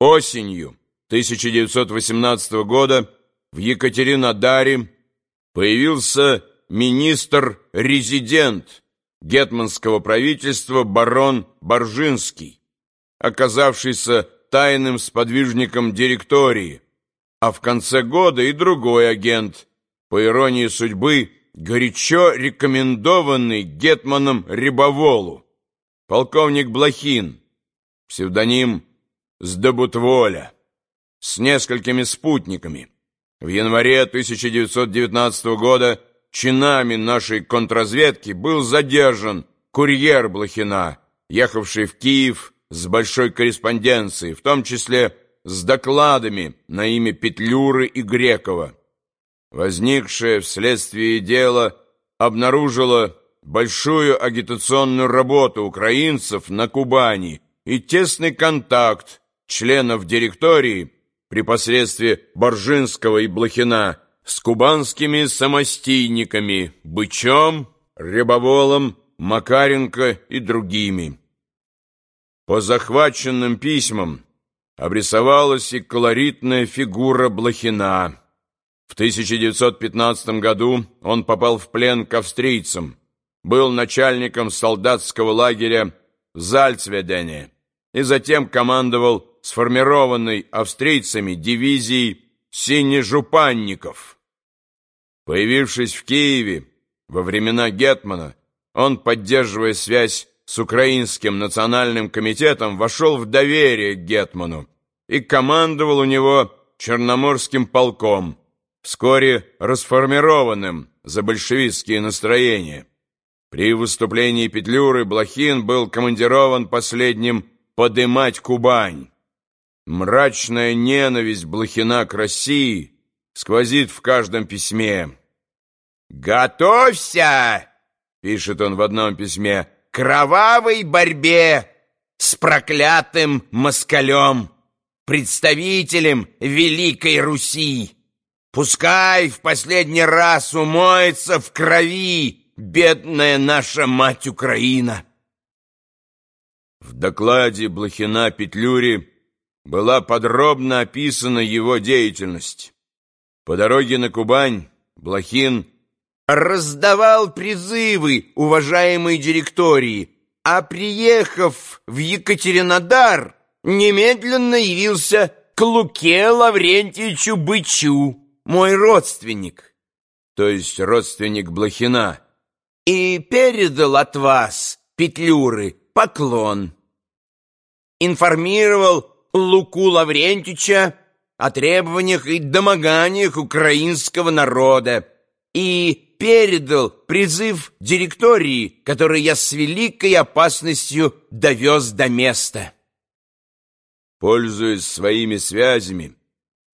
Осенью 1918 года в Екатеринодаре появился министр-резидент гетманского правительства барон Боржинский, оказавшийся тайным сподвижником директории, а в конце года и другой агент, по иронии судьбы, горячо рекомендованный гетманом Рябоволу, полковник Блохин, псевдоним Сдобутволя, с несколькими спутниками. В январе 1919 года чинами нашей контрразведки был задержан курьер Блохина, ехавший в Киев с большой корреспонденцией, в том числе с докладами на имя Петлюры и Грекова. Возникшее вследствие дела обнаружило большую агитационную работу украинцев на Кубани и тесный контакт членов директории при посредстве Боржинского и Блохина с кубанскими самостийниками Бычом, Рябоволом, Макаренко и другими. По захваченным письмам обрисовалась и колоритная фигура Блохина. В 1915 году он попал в плен к австрийцам, был начальником солдатского лагеря в Зальцведене и затем командовал сформированной австрийцами дивизией синежупанников. Появившись в Киеве во времена Гетмана, он, поддерживая связь с Украинским национальным комитетом, вошел в доверие к Гетману и командовал у него Черноморским полком, вскоре расформированным за большевистские настроения. При выступлении Петлюры Блохин был командирован последним подымать Кубань. Мрачная ненависть Блохина к России сквозит в каждом письме. «Готовься!» — пишет он в одном письме — «кровавой борьбе с проклятым москалем, представителем Великой Руси. Пускай в последний раз умоется в крови бедная наша мать Украина». В докладе Блохина Петлюри была подробно описана его деятельность. По дороге на Кубань Блохин раздавал призывы уважаемой директории, а приехав в Екатеринодар, немедленно явился к Луке Лаврентьевичу Бычу, мой родственник, то есть родственник Блохина, и передал от вас, Петлюры, поклон. Информировал Луку Лаврентича о требованиях и домоганиях украинского народа и передал призыв директории, который я с великой опасностью довез до места. Пользуясь своими связями,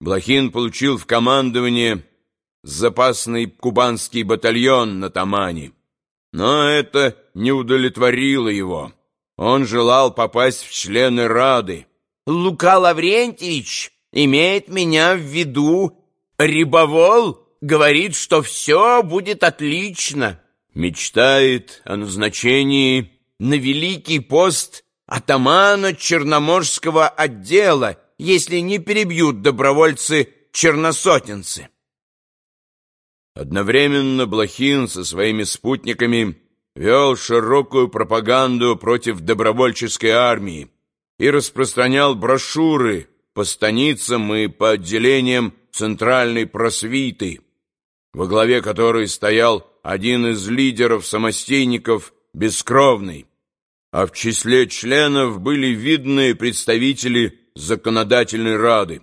Блохин получил в командование запасный кубанский батальон на Тамане. Но это не удовлетворило его. Он желал попасть в члены Рады. Лука Лаврентьевич имеет меня в виду. Рибовол говорит, что все будет отлично. Мечтает о назначении на великий пост атамана Черноморского отдела, если не перебьют добровольцы-черносотенцы. Одновременно Блохин со своими спутниками вел широкую пропаганду против добровольческой армии и распространял брошюры по станицам и по отделениям центральной просвиты, во главе которой стоял один из лидеров-самостейников Бескровный, а в числе членов были видные представители Законодательной Рады.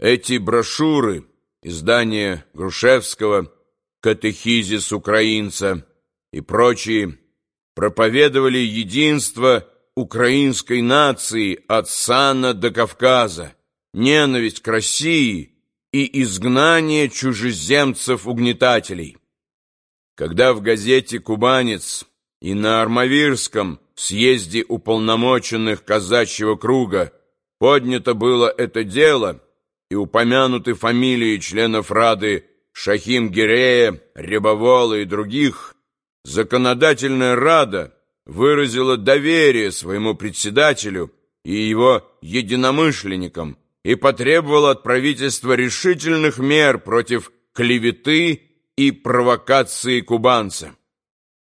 Эти брошюры, издания Грушевского, «Катехизис украинца» и прочие, проповедовали единство украинской нации от Сана до Кавказа, ненависть к России и изгнание чужеземцев-угнетателей. Когда в газете «Кубанец» и на Армавирском съезде уполномоченных казачьего круга поднято было это дело и упомянуты фамилии членов Рады Шахим Гирея, Рябовола и других, Законодательная Рада – выразила доверие своему председателю и его единомышленникам и потребовал от правительства решительных мер против клеветы и провокации кубанца.